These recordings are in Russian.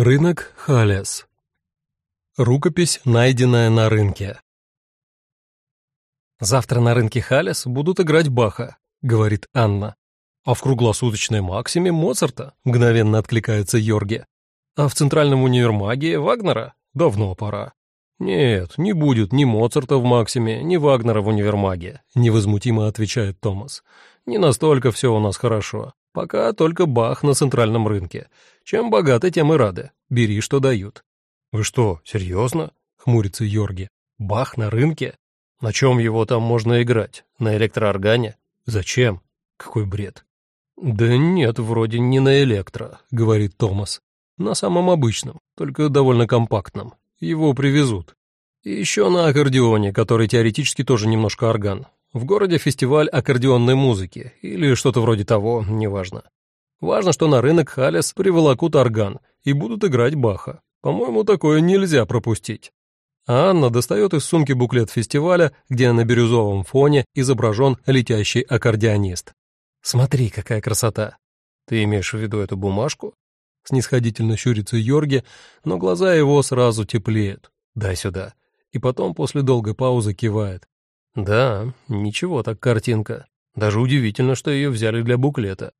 Рынок Халес. Рукопись, найденная на рынке. «Завтра на рынке Халес будут играть Баха», — говорит Анна. «А в круглосуточной Максиме Моцарта», — мгновенно откликается Йорге. «А в Центральном универмаге Вагнера? Давно пора». «Нет, не будет ни Моцарта в Максиме, ни Вагнера в универмаге», — невозмутимо отвечает Томас. «Не настолько все у нас хорошо. Пока только Бах на центральном рынке. Чем богаты, тем и рады. Бери, что дают. Вы что, серьезно? Хмурится Йорги. Бах на рынке? На чем его там можно играть? На электрооргане? Зачем? Какой бред. Да нет, вроде не на электро, говорит Томас. На самом обычном, только довольно компактном. Его привезут. И еще на аккордеоне, который теоретически тоже немножко орган. В городе фестиваль аккордеонной музыки или что-то вроде того, неважно. Важно, что на рынок Халес приволокут орган и будут играть Баха. По-моему, такое нельзя пропустить. А Анна достает из сумки буклет фестиваля, где на бирюзовом фоне изображен летящий аккордеонист. «Смотри, какая красота!» «Ты имеешь в виду эту бумажку?» Снисходительно щурится Йорги, но глаза его сразу теплеют. «Дай сюда». И потом после долгой паузы кивает. Да, ничего так картинка. Даже удивительно, что ее взяли для буклета.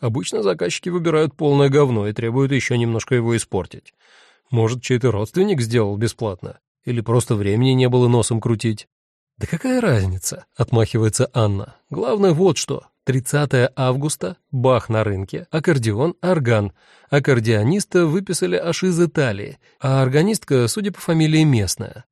Обычно заказчики выбирают полное говно и требуют еще немножко его испортить. Может, чей-то родственник сделал бесплатно? Или просто времени не было носом крутить? «Да какая разница?» — отмахивается Анна. «Главное вот что. 30 августа, бах на рынке, аккордеон, орган. Аккордеониста выписали аж из Италии, а органистка, судя по фамилии, местная.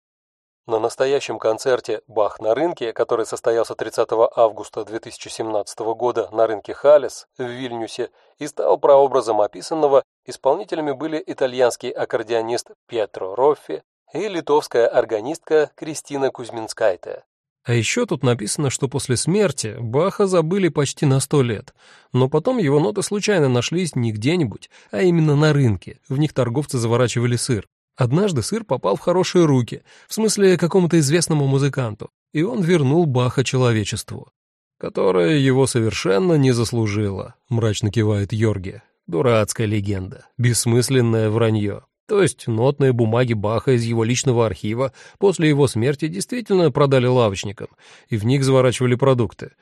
На настоящем концерте «Бах на рынке», который состоялся 30 августа 2017 года на рынке Халес в Вильнюсе и стал прообразом описанного, исполнителями были итальянский аккордеонист Пьетро Роффи и литовская органистка Кристина Кузьминскайте. А еще тут написано, что после смерти Баха забыли почти на сто лет, но потом его ноты случайно нашлись не где-нибудь, а именно на рынке, в них торговцы заворачивали сыр. Однажды сыр попал в хорошие руки, в смысле какому-то известному музыканту, и он вернул Баха человечеству, которое его совершенно не заслужило, мрачно кивает Йорге. Дурацкая легенда, бессмысленное вранье. То есть нотные бумаги Баха из его личного архива после его смерти действительно продали лавочникам, и в них заворачивали продукты.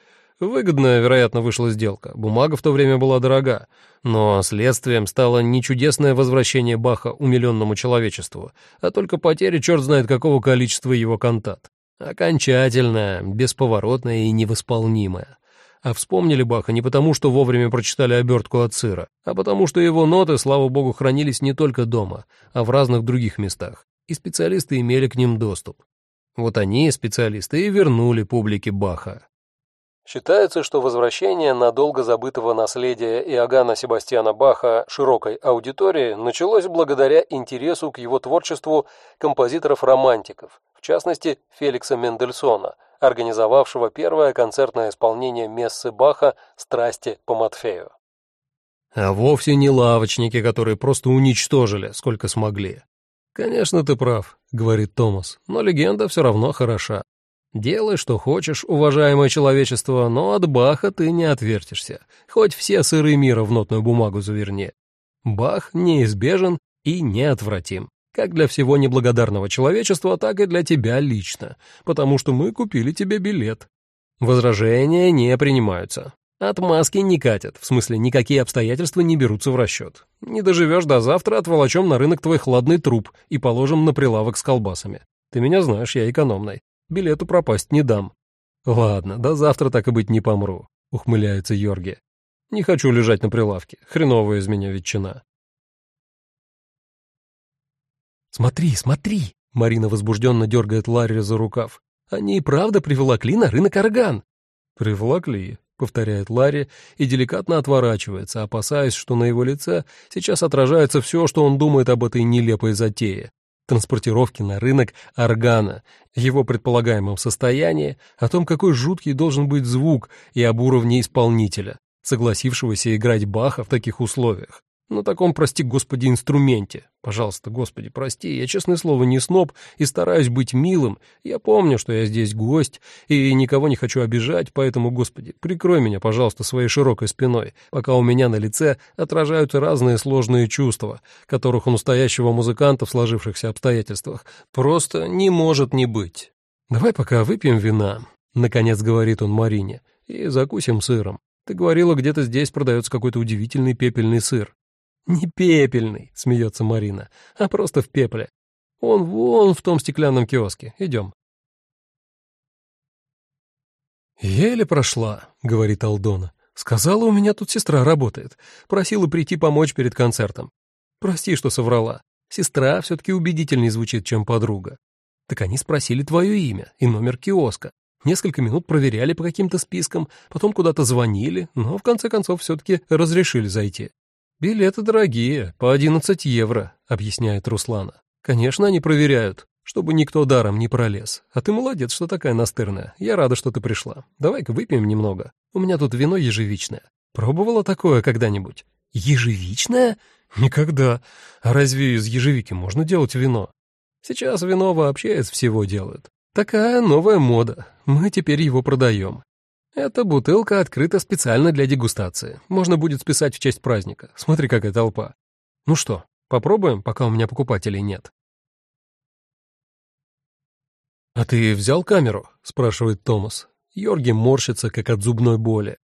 Выгодная, вероятно, вышла сделка. Бумага в то время была дорога. Но следствием стало не чудесное возвращение Баха умиленному человечеству, а только потеря черт знает какого количества его кантат. Окончательная, бесповоротная и невосполнимая. А вспомнили Баха не потому, что вовремя прочитали обертку от сыра, а потому, что его ноты, слава богу, хранились не только дома, а в разных других местах, и специалисты имели к ним доступ. Вот они, специалисты, и вернули публике Баха. Считается, что возвращение надолго забытого наследия Иоганна Себастьяна Баха широкой аудитории началось благодаря интересу к его творчеству композиторов-романтиков, в частности Феликса Мендельсона, организовавшего первое концертное исполнение мессы Баха «Страсти по Матфею». А вовсе не лавочники, которые просто уничтожили, сколько смогли. «Конечно, ты прав», — говорит Томас, — «но легенда все равно хороша. Делай, что хочешь, уважаемое человечество, но от Баха ты не отвертишься, хоть все сыры мира в нотную бумагу заверни. Бах неизбежен и неотвратим, как для всего неблагодарного человечества, так и для тебя лично, потому что мы купили тебе билет. Возражения не принимаются. Отмазки не катят, в смысле никакие обстоятельства не берутся в расчет. Не доживешь до завтра, отволочем на рынок твой хладный труп и положим на прилавок с колбасами. Ты меня знаешь, я экономный билету пропасть не дам. Ладно, до завтра так и быть не помру, ухмыляется Йорги. Не хочу лежать на прилавке, хреновая из меня ветчина. Смотри, смотри, Марина возбужденно дергает Ларри за рукав. Они и правда приволокли на рынок орган. Приволокли, повторяет Ларри и деликатно отворачивается, опасаясь, что на его лице сейчас отражается все, что он думает об этой нелепой затее транспортировки на рынок органа, его предполагаемом состоянии, о том, какой жуткий должен быть звук и об уровне исполнителя, согласившегося играть Баха в таких условиях. На таком, прости господи, инструменте. Пожалуйста, господи, прости, я, честное слово, не сноб и стараюсь быть милым. Я помню, что я здесь гость и никого не хочу обижать, поэтому, господи, прикрой меня, пожалуйста, своей широкой спиной, пока у меня на лице отражаются разные сложные чувства, которых у настоящего музыканта в сложившихся обстоятельствах просто не может не быть. Давай пока выпьем вина, — наконец говорит он Марине, — и закусим сыром. Ты говорила, где-то здесь продается какой-то удивительный пепельный сыр. «Не пепельный», — смеется Марина, — «а просто в пепле. Он вон в том стеклянном киоске. Идем». «Еле прошла», — говорит Алдона. «Сказала, у меня тут сестра работает. Просила прийти помочь перед концертом. Прости, что соврала. Сестра все-таки убедительнее звучит, чем подруга. Так они спросили твое имя и номер киоска. Несколько минут проверяли по каким-то спискам, потом куда-то звонили, но в конце концов все-таки разрешили зайти. «Билеты дорогие, по 11 евро», — объясняет Руслана. «Конечно, они проверяют, чтобы никто даром не пролез. А ты молодец, что такая настырная. Я рада, что ты пришла. Давай-ка выпьем немного. У меня тут вино ежевичное. Пробовала такое когда-нибудь?» «Ежевичное? Никогда. А разве из ежевики можно делать вино?» «Сейчас вино вообще из всего делают. Такая новая мода. Мы теперь его продаем. Эта бутылка открыта специально для дегустации. Можно будет списать в честь праздника. Смотри, какая толпа. Ну что, попробуем, пока у меня покупателей нет. «А ты взял камеру?» — спрашивает Томас. Йорги морщится, как от зубной боли.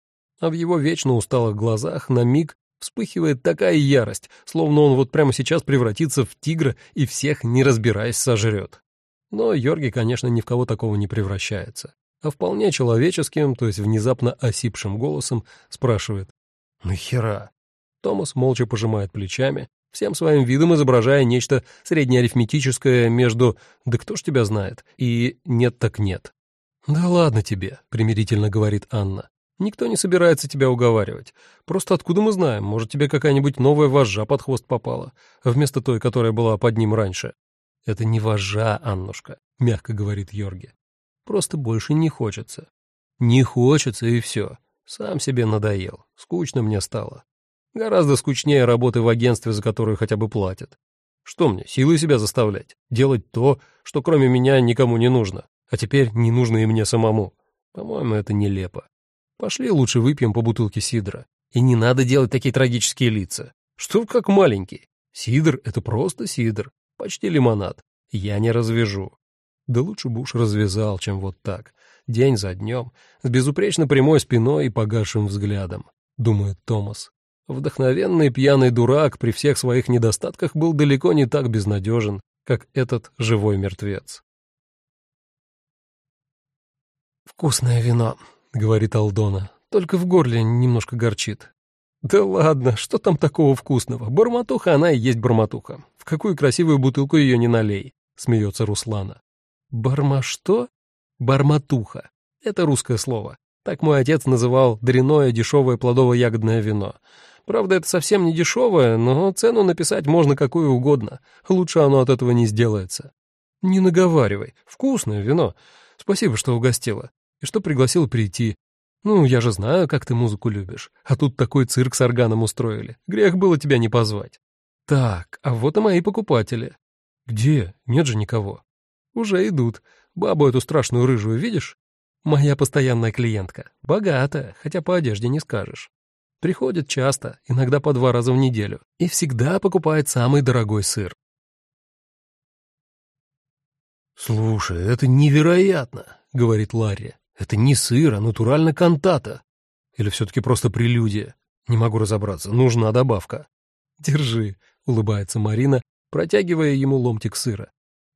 А в его вечно усталых глазах на миг вспыхивает такая ярость, словно он вот прямо сейчас превратится в тигра и всех, не разбираясь, сожрет. Но Йорги, конечно, ни в кого такого не превращается а вполне человеческим, то есть внезапно осипшим голосом спрашивает «Нахера?». Томас молча пожимает плечами, всем своим видом изображая нечто среднеарифметическое между «да кто ж тебя знает» и «нет так нет». «Да ладно тебе», — примирительно говорит Анна. «Никто не собирается тебя уговаривать. Просто откуда мы знаем, может, тебе какая-нибудь новая вожжа под хвост попала, вместо той, которая была под ним раньше». «Это не вожжа, Аннушка», — мягко говорит Йорге. Просто больше не хочется. Не хочется, и все. Сам себе надоел. Скучно мне стало. Гораздо скучнее работы в агентстве, за которую хотя бы платят. Что мне, силой себя заставлять? Делать то, что кроме меня никому не нужно, а теперь не нужно и мне самому. По-моему, это нелепо. Пошли лучше выпьем по бутылке сидра. И не надо делать такие трагические лица. Что как маленький. Сидр — это просто сидр. Почти лимонад. Я не развяжу. Да лучше бы уж развязал, чем вот так, день за днем, с безупречно прямой спиной и погасшим взглядом, думает Томас. Вдохновенный пьяный дурак при всех своих недостатках был далеко не так безнадежен, как этот живой мертвец. «Вкусное вино», — говорит Алдона, — «только в горле немножко горчит». «Да ладно, что там такого вкусного? Барматуха она и есть барматуха. В какую красивую бутылку ее не налей», — смеется Руслана. Барма что? Барматуха. Это русское слово. Так мой отец называл дряное дешевое плодово-ягодное вино. Правда, это совсем не дешевое, но цену написать можно какую угодно. Лучше оно от этого не сделается. Не наговаривай. Вкусное вино. Спасибо, что угостила. И что пригласил прийти. Ну, я же знаю, как ты музыку любишь. А тут такой цирк с органом устроили. Грех было тебя не позвать. Так, а вот и мои покупатели. Где? Нет же никого. Уже идут. Бабу эту страшную рыжую видишь? Моя постоянная клиентка. Богатая, хотя по одежде не скажешь. Приходит часто, иногда по два раза в неделю, и всегда покупает самый дорогой сыр. «Слушай, это невероятно», — говорит Ларри. «Это не сыр, а натурально кантата. Или все-таки просто прелюдия? Не могу разобраться, нужна добавка». «Держи», — улыбается Марина, протягивая ему ломтик сыра.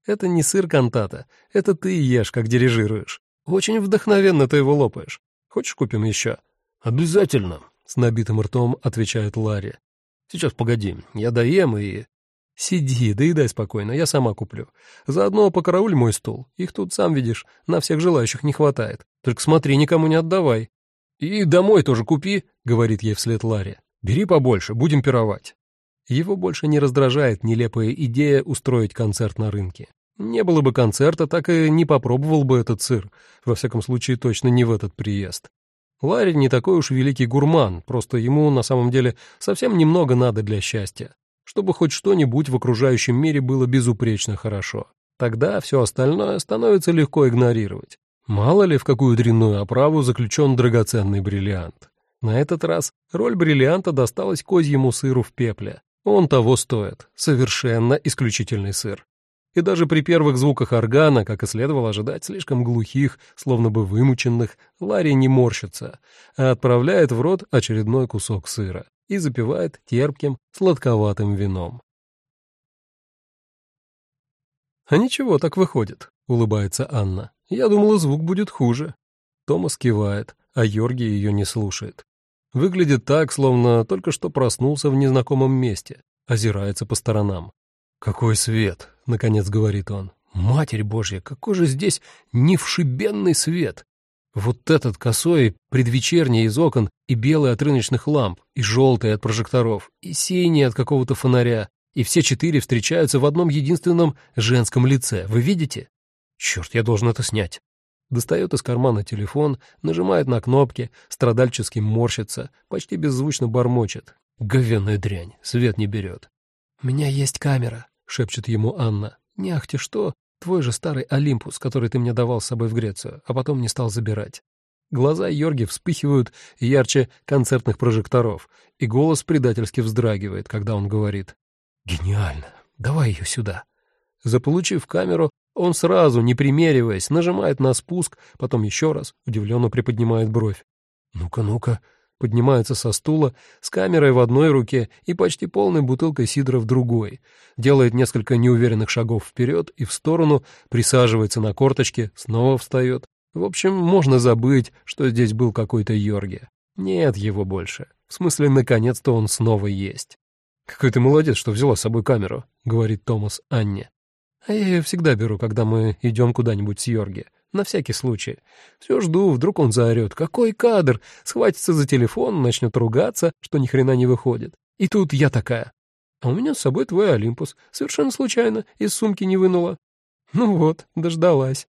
Это не сыр кантата, это ты ешь, как дирижируешь. Очень вдохновенно ты его лопаешь. Хочешь, купим еще?» «Обязательно», — с набитым ртом отвечает Ларри. «Сейчас погоди, я доем и...» «Сиди, доедай спокойно, я сама куплю. Заодно покарауль мой стул. Их тут, сам видишь, на всех желающих не хватает. Только смотри, никому не отдавай». «И домой тоже купи», — говорит ей вслед Ларри. «Бери побольше, будем пировать». Его больше не раздражает нелепая идея устроить концерт на рынке. Не было бы концерта, так и не попробовал бы этот сыр. Во всяком случае, точно не в этот приезд. Ларри не такой уж великий гурман, просто ему на самом деле совсем немного надо для счастья, чтобы хоть что-нибудь в окружающем мире было безупречно хорошо. Тогда все остальное становится легко игнорировать. Мало ли, в какую дрянную оправу заключен драгоценный бриллиант. На этот раз роль бриллианта досталась козьему сыру в пепле. Он того стоит. Совершенно исключительный сыр и даже при первых звуках органа, как и следовало ожидать, слишком глухих, словно бы вымученных, Ларри не морщится, а отправляет в рот очередной кусок сыра и запивает терпким, сладковатым вином. «А ничего, так выходит», — улыбается Анна. «Я думала, звук будет хуже». Томас кивает, а Йорги ее не слушает. Выглядит так, словно только что проснулся в незнакомом месте, озирается по сторонам. «Какой свет!» — наконец говорит он. «Матерь Божья, какой же здесь невшибенный свет! Вот этот косой, предвечерний из окон, и белый от рыночных ламп, и желтый от прожекторов, и синий от какого-то фонаря, и все четыре встречаются в одном единственном женском лице. Вы видите? Черт, я должен это снять!» Достает из кармана телефон, нажимает на кнопки, страдальчески морщится, почти беззвучно бормочет. Говенная дрянь, свет не берет. «У меня есть камера», — шепчет ему Анна. «Не ахти что, твой же старый Олимпус, который ты мне давал с собой в Грецию, а потом не стал забирать». Глаза Йорги вспыхивают ярче концертных прожекторов, и голос предательски вздрагивает, когда он говорит. «Гениально! Давай ее сюда!» Заполучив камеру, он сразу, не примериваясь, нажимает на спуск, потом еще раз, удивленно приподнимает бровь. «Ну-ка, ну-ка!» Поднимается со стула с камерой в одной руке и почти полной бутылкой сидра в другой, делает несколько неуверенных шагов вперед и в сторону, присаживается на корточке, снова встает. В общем, можно забыть, что здесь был какой-то Йорге. Нет его больше. В смысле, наконец-то он снова есть. «Какой ты молодец, что взяла с собой камеру», — говорит Томас Анне. «А я ее всегда беру, когда мы идем куда-нибудь с Йорге на всякий случай. Все жду, вдруг он заорет. Какой кадр! Схватится за телефон, начнет ругаться, что ни хрена не выходит. И тут я такая. А у меня с собой твой Олимпус. Совершенно случайно, из сумки не вынула. Ну вот, дождалась.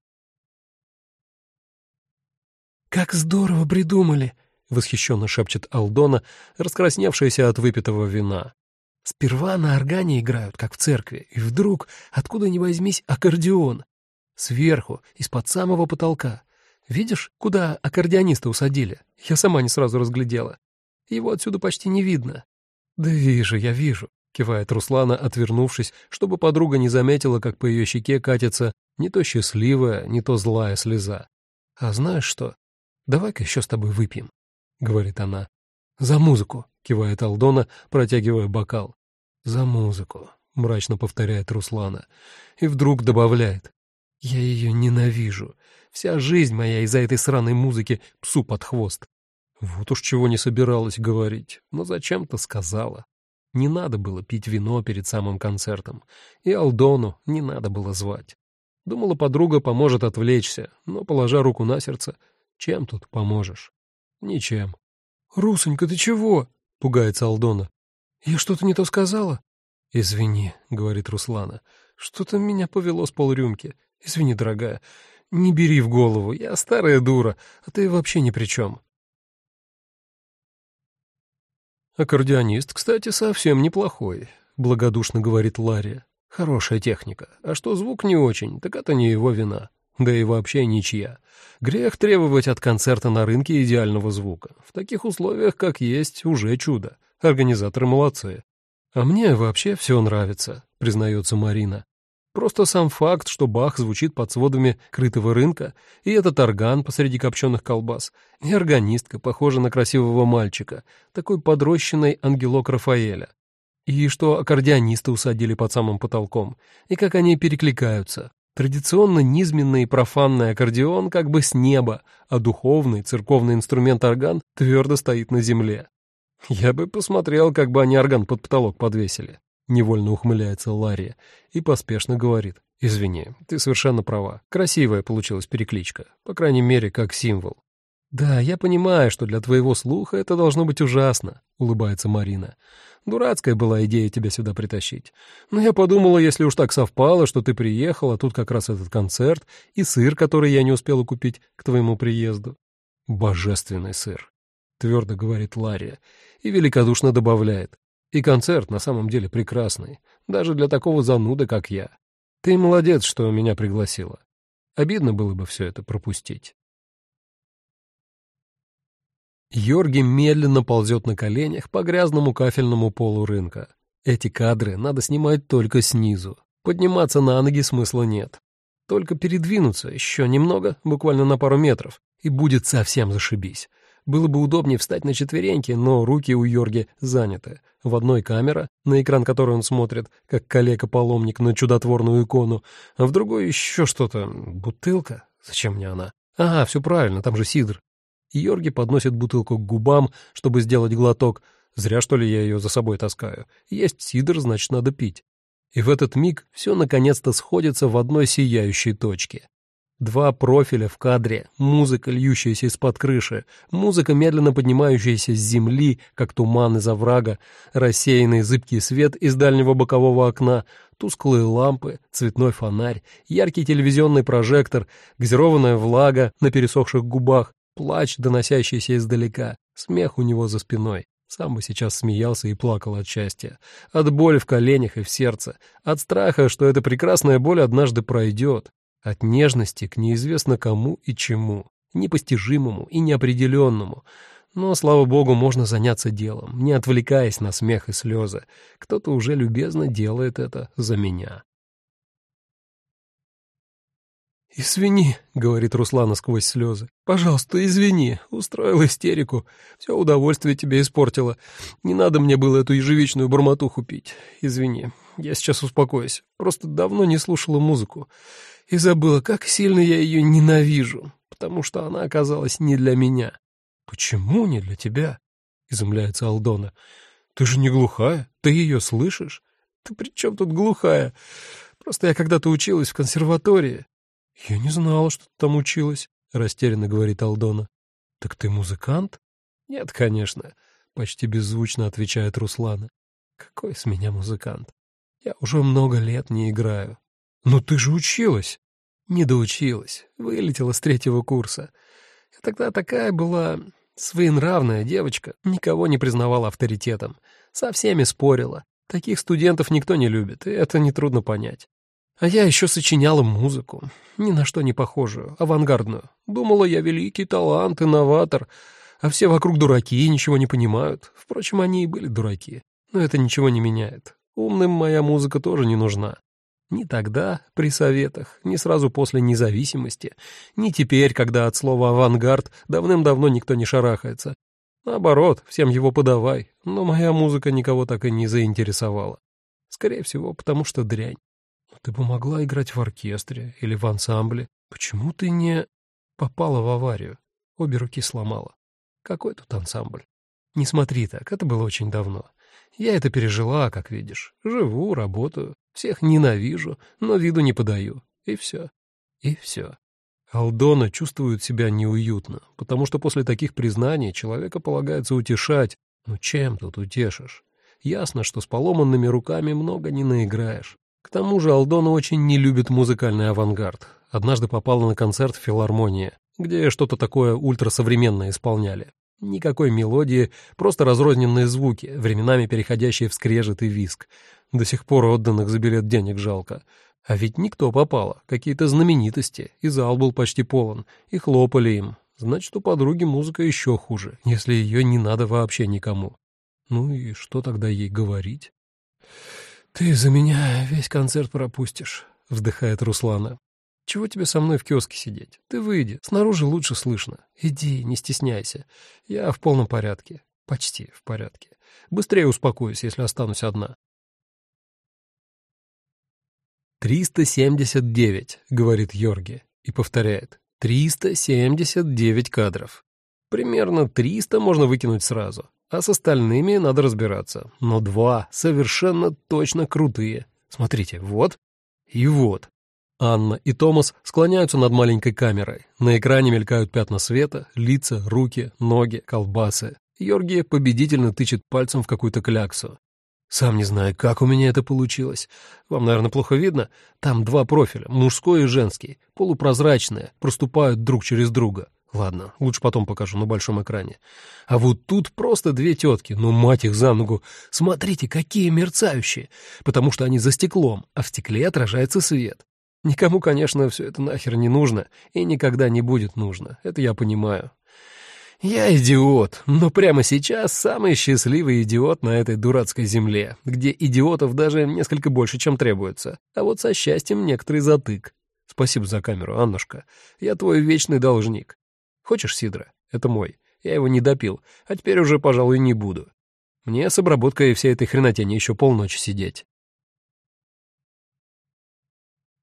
«Как здорово придумали!» — восхищенно шепчет Алдона, раскрасневшаяся от выпитого вина. «Сперва на органе играют, как в церкви, и вдруг, откуда ни возьмись, аккордеон. Сверху, из-под самого потолка. Видишь, куда аккордеониста усадили? Я сама не сразу разглядела. Его отсюда почти не видно. Да вижу, я вижу, кивает Руслана, отвернувшись, чтобы подруга не заметила, как по ее щеке катится не то счастливая, не то злая слеза. А знаешь что? Давай-ка еще с тобой выпьем, говорит она. За музыку, кивает Алдона, протягивая бокал. За музыку, мрачно повторяет Руслана. И вдруг добавляет. Я ее ненавижу. Вся жизнь моя из-за этой сраной музыки псу под хвост. Вот уж чего не собиралась говорить, но зачем-то сказала. Не надо было пить вино перед самым концертом, и Алдону не надо было звать. Думала, подруга поможет отвлечься, но, положа руку на сердце, чем тут поможешь? Ничем. «Русонька, ты чего?» — пугается Алдона. «Я что-то не то сказала?» «Извини», — говорит Руслана, — «что-то меня повело с полрюмки. Извини, дорогая, не бери в голову, я старая дура, а ты вообще ни при чем. Аккордеонист, кстати, совсем неплохой, благодушно говорит Ларри. Хорошая техника. А что звук не очень, так это не его вина. Да и вообще ничья. Грех требовать от концерта на рынке идеального звука. В таких условиях, как есть, уже чудо. Организаторы молодцы. А мне вообще все нравится, признается Марина. Просто сам факт, что Бах звучит под сводами крытого рынка, и этот орган посреди копченых колбас, и органистка, похожа на красивого мальчика, такой подрощенный ангелок Рафаэля. И что аккордеонисты усадили под самым потолком, и как они перекликаются. Традиционно низменный и профанный аккордеон как бы с неба, а духовный церковный инструмент орган твердо стоит на земле. Я бы посмотрел, как бы они орган под потолок подвесили. Невольно ухмыляется Ларри и поспешно говорит. «Извини, ты совершенно права. Красивая получилась перекличка. По крайней мере, как символ». «Да, я понимаю, что для твоего слуха это должно быть ужасно», — улыбается Марина. «Дурацкая была идея тебя сюда притащить. Но я подумала, если уж так совпало, что ты приехала, тут как раз этот концерт и сыр, который я не успела купить к твоему приезду». Божественный сыр, твердо говорит Лария и великодушно добавляет. И концерт на самом деле прекрасный, даже для такого зануда, как я. Ты молодец, что меня пригласила. Обидно было бы все это пропустить. Йорги медленно ползет на коленях по грязному кафельному полу рынка. Эти кадры надо снимать только снизу. Подниматься на ноги смысла нет. Только передвинуться еще немного, буквально на пару метров, и будет совсем зашибись. Было бы удобнее встать на четвереньки, но руки у Йорги заняты. В одной камера, на экран которой он смотрит, как калека-паломник на чудотворную икону, а в другой еще что-то. Бутылка? Зачем мне она? Ага, все правильно, там же сидр. Йорги подносит бутылку к губам, чтобы сделать глоток. Зря, что ли, я ее за собой таскаю. Есть сидр, значит, надо пить. И в этот миг все наконец-то сходится в одной сияющей точке. Два профиля в кадре, музыка, льющаяся из-под крыши, музыка, медленно поднимающаяся с земли, как туман из оврага, рассеянный зыбкий свет из дальнего бокового окна, тусклые лампы, цветной фонарь, яркий телевизионный прожектор, газированная влага на пересохших губах, плач, доносящийся издалека, смех у него за спиной. Сам бы сейчас смеялся и плакал от счастья, от боли в коленях и в сердце, от страха, что эта прекрасная боль однажды пройдет, от нежности к неизвестно кому и чему, непостижимому и неопределенному. Но, слава богу, можно заняться делом, не отвлекаясь на смех и слезы. Кто-то уже любезно делает это за меня. «Извини», — говорит Руслана сквозь слезы. «Пожалуйста, извини. Устроил истерику. Все удовольствие тебе испортила. Не надо мне было эту ежевичную бормотуху пить. Извини. Я сейчас успокоюсь. Просто давно не слушала музыку и забыла, как сильно я ее ненавижу, потому что она оказалась не для меня. «Почему не для тебя?» — изумляется Алдона. «Ты же не глухая, ты ее слышишь?» «Ты при чем тут глухая? Просто я когда-то училась в консерватории». «Я не знала, что ты там училась», — растерянно говорит Алдона. «Так ты музыкант?» «Нет, конечно», — почти беззвучно отвечает Руслана. «Какой с меня музыкант? Я уже много лет не играю. «Но ты же училась!» «Не доучилась. Вылетела с третьего курса. Я тогда такая была своенравная девочка, никого не признавала авторитетом. Со всеми спорила. Таких студентов никто не любит, и это нетрудно понять. А я еще сочиняла музыку, ни на что не похожую, авангардную. Думала, я великий талант, инноватор, а все вокруг дураки и ничего не понимают. Впрочем, они и были дураки. Но это ничего не меняет. Умным моя музыка тоже не нужна. Ни тогда, при советах, ни сразу после независимости, ни теперь, когда от слова «авангард» давным-давно никто не шарахается. Наоборот, всем его подавай, но моя музыка никого так и не заинтересовала. Скорее всего, потому что дрянь. Ты бы могла играть в оркестре или в ансамбле. Почему ты не попала в аварию? Обе руки сломала. Какой тут ансамбль? Не смотри так, это было очень давно. Я это пережила, как видишь. Живу, работаю, всех ненавижу, но виду не подаю. И все. И все. Алдона чувствует себя неуютно, потому что после таких признаний человека полагается утешать. Ну чем тут утешишь? Ясно, что с поломанными руками много не наиграешь. К тому же Алдона очень не любит музыкальный авангард. Однажды попала на концерт в филармонии, где что-то такое ультрасовременное исполняли. Никакой мелодии, просто разрозненные звуки, временами переходящие в скрежет и виск. До сих пор отданных за билет денег жалко. А ведь никто попало, какие-то знаменитости, и зал был почти полон, и хлопали им. Значит, у подруги музыка еще хуже, если ее не надо вообще никому. Ну и что тогда ей говорить? «Ты за меня весь концерт пропустишь», — вздыхает Руслана. Чего тебе со мной в киоске сидеть? Ты выйди, снаружи лучше слышно. Иди, не стесняйся. Я в полном порядке. Почти в порядке. Быстрее успокоюсь, если останусь одна. «Триста семьдесят девять», — говорит Йорги, и повторяет. «Триста семьдесят девять кадров. Примерно триста можно выкинуть сразу, а с остальными надо разбираться. Но два совершенно точно крутые. Смотрите, вот и вот. Анна и Томас склоняются над маленькой камерой. На экране мелькают пятна света, лица, руки, ноги, колбасы. Йорги победительно тычет пальцем в какую-то кляксу. Сам не знаю, как у меня это получилось. Вам, наверное, плохо видно. Там два профиля, мужской и женский, полупрозрачные, проступают друг через друга. Ладно, лучше потом покажу на большом экране. А вот тут просто две тетки, ну мать их за ногу. Смотрите, какие мерцающие, потому что они за стеклом, а в стекле отражается свет. Никому, конечно, все это нахер не нужно и никогда не будет нужно, это я понимаю. Я идиот, но прямо сейчас самый счастливый идиот на этой дурацкой земле, где идиотов даже несколько больше, чем требуется, а вот со счастьем некоторый затык. Спасибо за камеру, Аннушка. Я твой вечный должник. Хочешь сидра? Это мой. Я его не допил, а теперь уже, пожалуй, не буду. Мне с обработкой всей этой хренотени еще полночи сидеть.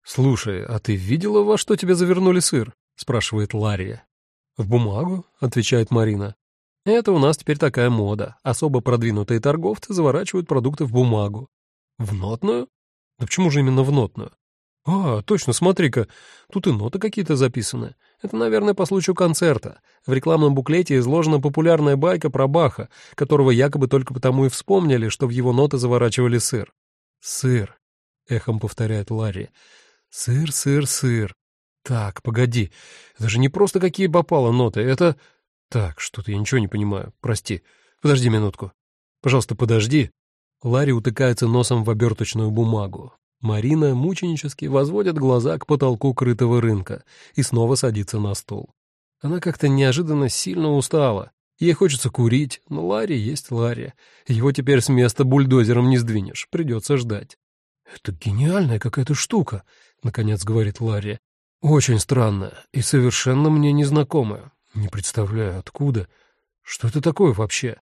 «Слушай, а ты видела, во что тебе завернули сыр?» — спрашивает Лария. «В бумагу?» — отвечает Марина. «Это у нас теперь такая мода. Особо продвинутые торговцы заворачивают продукты в бумагу». «В нотную?» «Да почему же именно в нотную?» «А, точно, смотри-ка, тут и ноты какие-то записаны. Это, наверное, по случаю концерта. В рекламном буклете изложена популярная байка про Баха, которого якобы только потому и вспомнили, что в его ноты заворачивали сыр». «Сыр», — эхом повторяет Ларри. «Сыр, сыр, сыр. Так, погоди, это же не просто какие попало ноты, это...» «Так, что-то я ничего не понимаю, прости. Подожди минутку. Пожалуйста, подожди». Ларри утыкается носом в оберточную бумагу. Марина мученически возводит глаза к потолку крытого рынка и снова садится на стул. Она как-то неожиданно сильно устала. Ей хочется курить, но Ларри есть Ларри. Его теперь с места бульдозером не сдвинешь, придется ждать. «Это гениальная какая-то штука», — наконец говорит Ларри. «Очень странная и совершенно мне незнакомая. Не представляю, откуда. Что это такое вообще?»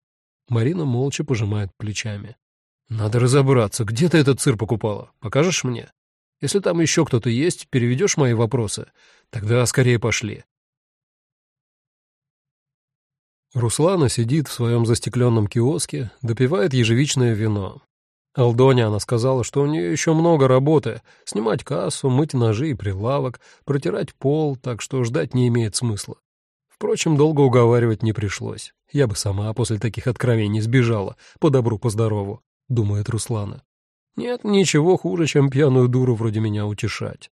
Марина молча пожимает плечами. «Надо разобраться, где ты этот сыр покупала? Покажешь мне? Если там еще кто-то есть, переведешь мои вопросы. Тогда скорее пошли». Руслана сидит в своем застекленном киоске, допивает ежевичное вино. Алдоне она сказала, что у нее еще много работы — снимать кассу, мыть ножи и прилавок, протирать пол, так что ждать не имеет смысла. Впрочем, долго уговаривать не пришлось. Я бы сама после таких откровений сбежала, по добру, по здорову думает Руслана. Нет ничего хуже, чем пьяную дуру вроде меня утешать.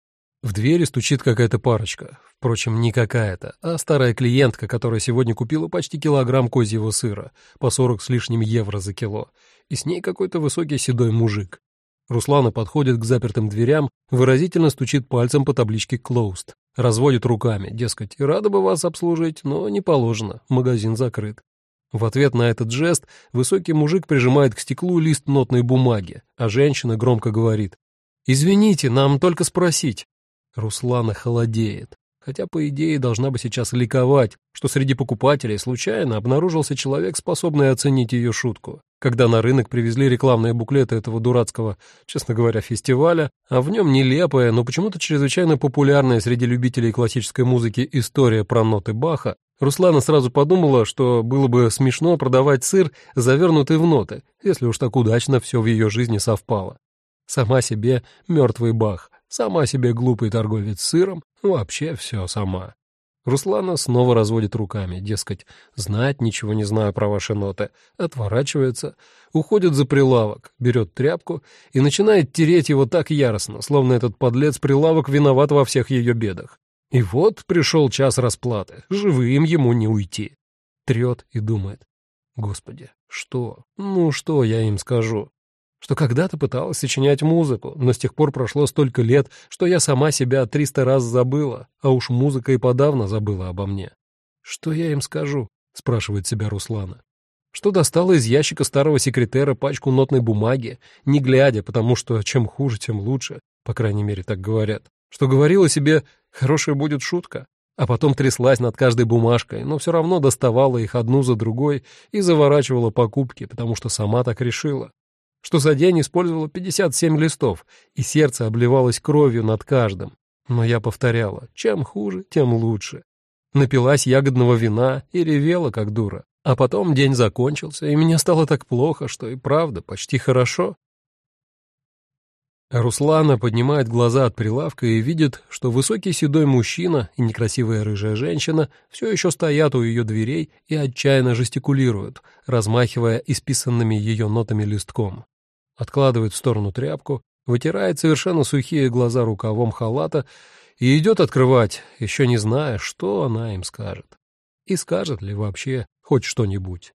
В двери стучит какая-то парочка. Впрочем, не какая-то, а старая клиентка, которая сегодня купила почти килограмм козьего сыра, по сорок с лишним евро за кило, и с ней какой-то высокий седой мужик. Руслана подходит к запертым дверям, выразительно стучит пальцем по табличке «Closed», разводит руками, дескать, рада бы вас обслужить, но не положено, магазин закрыт. В ответ на этот жест высокий мужик прижимает к стеклу лист нотной бумаги, а женщина громко говорит «Извините, нам только спросить». Руслана холодеет, хотя, по идее, должна бы сейчас ликовать, что среди покупателей случайно обнаружился человек, способный оценить ее шутку. Когда на рынок привезли рекламные буклеты этого дурацкого, честно говоря, фестиваля, а в нем нелепая, но почему-то чрезвычайно популярная среди любителей классической музыки история про ноты Баха, Руслана сразу подумала, что было бы смешно продавать сыр, завернутый в ноты, если уж так удачно все в ее жизни совпало. Сама себе мертвый бах, сама себе глупый торговец сыром, вообще все сама. Руслана снова разводит руками, дескать, знать ничего не знаю про ваши ноты, отворачивается, уходит за прилавок, берет тряпку и начинает тереть его так яростно, словно этот подлец прилавок виноват во всех ее бедах. И вот пришел час расплаты, живым ему не уйти. Трет и думает, господи, что, ну что я им скажу? Что когда-то пыталась сочинять музыку, но с тех пор прошло столько лет, что я сама себя триста раз забыла, а уж музыка и подавно забыла обо мне. Что я им скажу? спрашивает себя Руслана. Что достала из ящика старого секретера пачку нотной бумаги, не глядя, потому что чем хуже, тем лучше, по крайней мере, так говорят что говорила себе «хорошая будет шутка», а потом тряслась над каждой бумажкой, но все равно доставала их одну за другой и заворачивала покупки, потому что сама так решила. Что за день использовала 57 листов, и сердце обливалось кровью над каждым. Но я повторяла, чем хуже, тем лучше. Напилась ягодного вина и ревела, как дура. А потом день закончился, и мне стало так плохо, что и правда почти хорошо. Руслана поднимает глаза от прилавка и видит, что высокий седой мужчина и некрасивая рыжая женщина все еще стоят у ее дверей и отчаянно жестикулируют, размахивая исписанными ее нотами листком. Откладывает в сторону тряпку, вытирает совершенно сухие глаза рукавом халата и идет открывать, еще не зная, что она им скажет. и скажет ли вообще хоть что-нибудь.